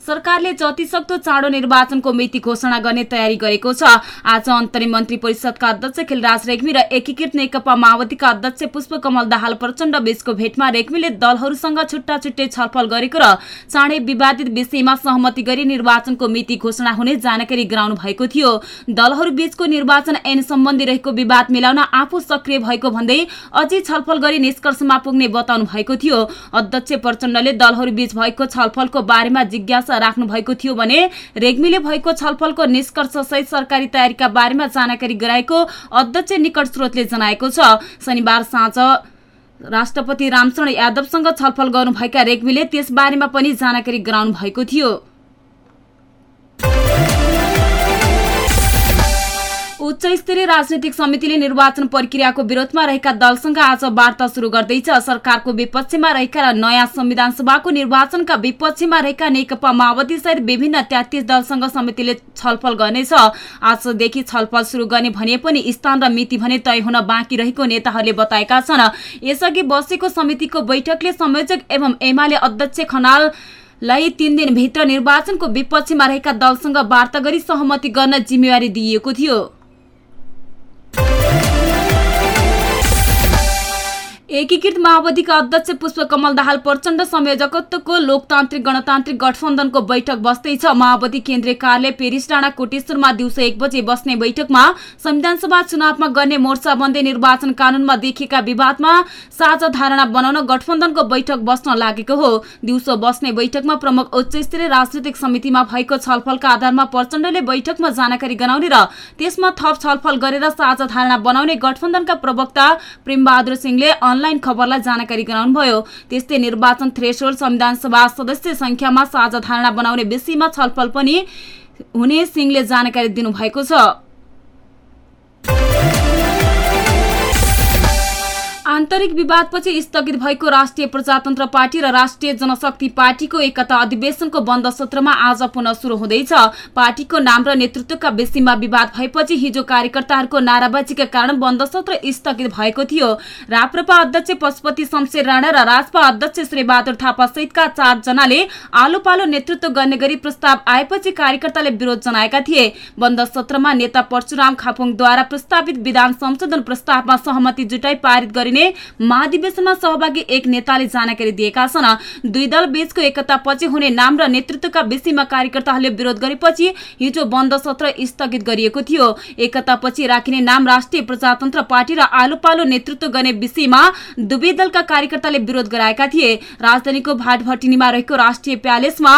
सरकारले जतिसक्दो चाँडो निर्वाचनको मिति घोषणा गर्ने तयारी गरेको छ। आज अन्तरिम मन्त्री परिषदका अध्यक्ष खिलराज रेग्मी र एकीकृत नेकपा माओवादीका अध्यक्ष पुष्पकमल दाहाल प्रचण्ड बीचको भेटमा रेग्मीले दलहरूसँग छुट्टा छुट्टै छलफल गरेको र चाँडै विवादित विषयमा सहमति गरी निर्वाचनको मिति घोषणा हुने जानकारी गराउनु भएको थियो। दलहरू बीचको निर्वाचन ऐन सम्बन्धी रहेको विवाद मिलाउन आफू सक्रिय भएको भन्दै अझै छलफल गरी निष्कर्षमा पुग्ने बताउनु भएको थियो। अध्यक्ष प्रचण्डले दलहरू बीच भएको छलफलको बारेमा जिज्ञासा राख्नु भएको थियो भने रेग्मीले भएको छलफलको निष्कर्ष सहित सरकारी तयारीका बारेमा जानकारी गराएको अध्यक्ष निकट स्रोतले जनाएको छ। शनिबार साँझ राष्ट्रपति रामचरण यादवसँग छलफल गर्नुभएका रेग्मीले त्यसबारेमा पनि जानकारी गराउनु भएको थियो। उच्च स्तरीय राजनैतिक समितिले निर्वाचन प्रक्रियाको विरोधमा रहेका दलसँग आज वार्ता शुरू गर्दैछ। सरकारको विपक्षमा रहेका र नयाँ संविधान सभाको निर्वाचनका विपक्षमा रहेका नेकपा माओवादी सहित विभिन्न तेत्तिस दलसँग समितिले छलफल गर्नेछ। आजदेखि छलफल शुरू गर्ने भने पनि स्थान र मिति भने तय हुन बाँकी रहेको नेताहरूले बताएका छन्। यसअघि बसेको समितिको बैठकले संयोजक एवं एमाले अध्यक्ष खनाल लाई तीन दिनभित्र निर्वाचनको विपक्षमा रहेका दलसँग वार्ता गरी सहमति गर्न जिम्मेवारी दिइएको थियो। एकीकृत माओवादीका अध्यक्ष पुष्पकमल दाहाल प्रचण्ड संयोजकत्वको लोकतान्त्रिक गणतान्त्रिक गठबन्धनको बैठक बस्दैछ। माओवादी केन्द्रीय कार्यालय पेरिस डाँडा कोटेश्वरमा दिउँसो एक बजे बस्ने बैठकमा संविधानसभा चुनावमा गर्ने मोर्चा बन्दै निर्वाचन कानूनमा देखिएका विवादमा साझा धारणा बनाउन गठबन्धनको बैठक बस्न लागेको हो। दिउँसो बस्ने बैठकमा प्रमुख उच्च स्तरीय राजनैतिक समितिमा भएको छलफलका आधारमा प्रचण्डले बैठकमा जानकारी गराउने र त्यसमा थप छलफल गरेर साझा धारणा बनाउने गठबन्धनका प्रवक्ता प्रेमबहादुर सिंहले अनलाइन खबरलाई जानकारी गराउनुभयो त्यस्तै निर्वाचन थ्रेसोल्ड संविधान सभा सदस्य संख्यामा साझा धारणा बनाउने विषयमा छलफल पनि हुने सिंहले जानकारी दिनुभएको छ। आन्तरिक विवादपछि स्थगित भएको राष्ट्रिय प्रजातन्त्र पार्टी र राष्ट्रिय जनशक्ति पार्टीको एकता अधिवेशनको बन्द सत्रमा आज पुनः शुरू हुँदैछ। पार्टीको नाम र नेतृत्वका विषयमा विवाद भएपछि हिजो कार्यकर्ताहरूको नाराबाजीका कारण बन्द सत्र स्थगित भएको थियो। राप्रपा अध्यक्ष पशुपति शमशेर राणा र राजपा अध्यक्ष श्रीबहादुर थापा सहितका चारजनाले आलो पालो नेतृत्व गर्ने गरी प्रस्ताव आएपछि कार्यकर्ताले विरोध जनाएका थिए। बन्द सत्रमा नेता परशुराम खापुङद्वारा प्रस्तावित विधान संशोधन प्रस्तावमा सहमति जुटाई पारित गरिने महाधिवेशनमा सहभागी एक नेताले जानकारी दिएका छन्। दुई दल बीचको एकतापछि हुने नाम र नेतृत्वका विषयमा कार्यकर्ताहरूले विरोध गरेपछि हिजो बन्द सत्र स्थगित गरिएको थियो। एकतापछि राखिने नाम राष्ट्रिय प्रजातन्त्र पार्टी र आलो पालो नेतृत्व गर्ने विषयमा दुवै दलका कार्यकर्ताले विरोध गराएका थिए। राजधानीको भाटभटिनीमा रहेको राष्ट्रिय प्यालेसमा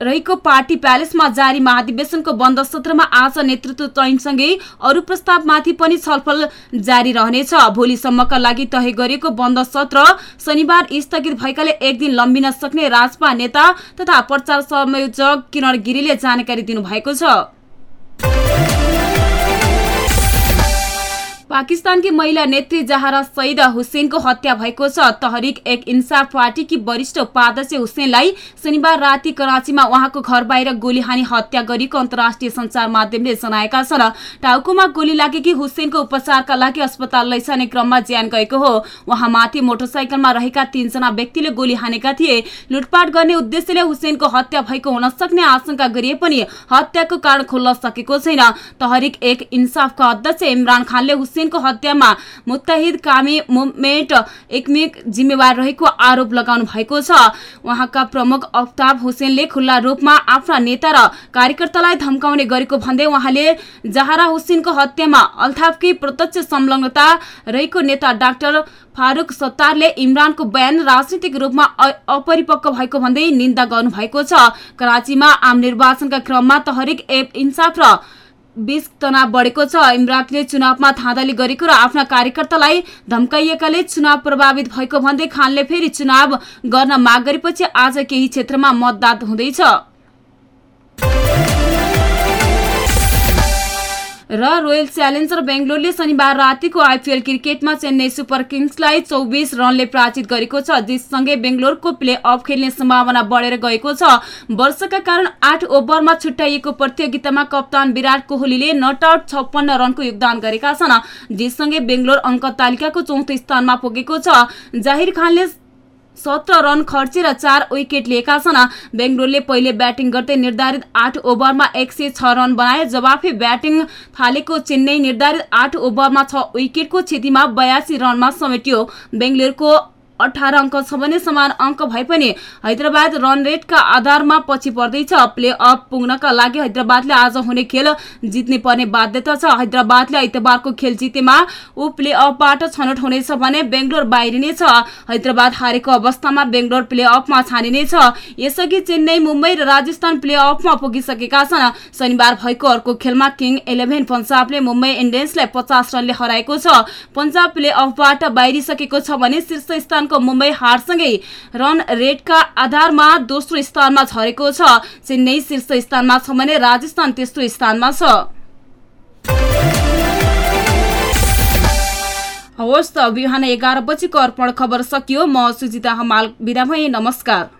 रहेको पार्टी प्यालेसमा जारी महाधिवेशनको बन्द सत्रमा आज नेतृत्व चयनसँगै अरू प्रस्तावमाथि पनि छलफल जारी रहनेछ। भोलिसम्मका लागि तय गरिएको बन्द सत्र शनिबार स्थगित भएकाले एक दिन लम्बिन सक्ने राजपा नेता तथा प्रचार संयोजक किरण गिरीले जानकारी दिनुभएको छ। पाकिस्तानकी महिला नेत्री जहारा सईद हुसेनको हत्या भएको छ। तहरिक एक इन्साफ पार्टीकी वरिष्ठ उपाध्यक्ष हुसेनलाई शनिबार राति कराँचीमा उहाँको घर बाहिर गोली हानी हत्या गरेको अन्तर्राष्ट्रिय संचार माध्यमले जनाएका छन्। टाउकोमा गोली लागेकी हुसेनको उपचारका लागि अस्पताल लैजाने क्रममा ज्यान गएको हो। उहाँमाथि मोटरसाइकलमा रहेका तीनजना व्यक्तिले गोली हानेका थिए। लुटपाट गर्ने उद्देश्यले हुसेनको हत्या भएको हुन सक्ने आशंका गरिए पनि हत्याको कारण खोल्न सकेको छैन। तहरिक एक इन्साफका अध्यक्ष इमरान खानले हुसेनको हत्यामा मुत्ताहिद कामी मुभमेन्ट एकमिक जिम्मेवार रहेको आरोप लगाउनु भएको छ। उहाँका प्रमुख अफ्ताब हुसेनले खुल्ला रूपमा आफ्ना नेता र कार्यकर्तालाई धम्काउने गरेको भन्दै उहाँले जहारा हुसेनको हत्यामा अल्ताफकै प्रत्यक्ष संलग्नता रहेको नेता डाक्टर फारूक सत्तारले इमरानको बयान राजनीतिक रूपमा अपरिपक्व भएको भन्दै निन्दा गर्नुभएको छ। कराचीमा आम निर्वाचनका क्रममा तहरिक एप इन्साफ र बीच तनाव बढेको छ। इमराकले चुनावमा धाँधली गरेको र आफ्ना कार्यकर्तालाई धम्काइएकाले चुनाव प्रभावित भएको भन्दै खानले फेरि चुनाव गर्न माग गरेपछि आज केही क्षेत्रमा मतदान हुँदैछ। र रोयल च्यालेन्जर बेङ्गलोरले शनिबार रातिको आइपिएल क्रिकेटमा चेन्नई सुपर किङ्सलाई चौबिस रनले पराजित गरेको छ जिससँगै बेङ्गलोरको प्ले अफ खेल्ने सम्भावना बढेर गएको छ। वर्षका कारण आठ ओभरमा छुट्याइएको प्रतियोगितामा कप्तान विराट कोहलीले नट आउट छप्पन्न रनको योगदान गरेका छन् जिससँगै बेङ्गलोर अङ्क तालिकाको चौथो स्थानमा पुगेको छ। जाहिर खानले सत्र रन खर्चेर चार विकेट लिएका छन्। बेङ्गलोरले पहिले ब्याटिङ गर्दै निर्धारित आठ ओभरमा एक सय छ रन बनाए जवाफी ब्याटिङ थालेको चेन्नई निर्धारित आठ ओभरमा छ विकेटको क्षतिमा बयासी रनमा समेट्यो। बेङ्गलोरको अठार अङ्क छ भने समान अङ्क भए पनि हैदराबाद रन रेटका आधारमा पछि पर्दैछ। प्ले अफ पुग्नका लागि हैदराबादले आज हुने खेल जित्ने पर्ने बाध्यता छ। हैदराबादले आइतबारको खेल जितेमा ऊ प्ले अफबाट छनौट हुनेछ भने बेङ्गलोर बाहिरिनेछ। हैदराबाद हारेको अवस्थामा बेङ्गलोर प्ले अफमा छानिनेछ। यसअघि चेन्नई मुम्बई र राजस्थान प्ले अफमा पुगिसकेका छन्। शनिबार भएको अर्को खेलमा किङ इलेभेन पन्जाबले मुम्बई इन्डियन्सलाई पचास रनले हराएको छ। पन्जाब प्ले अफबाट बाहिरिसकेको छ भने शीर्ष स्थान को मुम्बई हारसँगै रन रेटका आधारमा दोस्रो स्थानमा झरेको छ। चेन्नई शीर्ष स्थानमा छ भने राजस्थान तेस्रो स्थानमा छ। हवस् त बिहान एघार बजीको अर्पण खबर सकियो। म सुजिता हमाल बिदा भएँ। नमस्कार।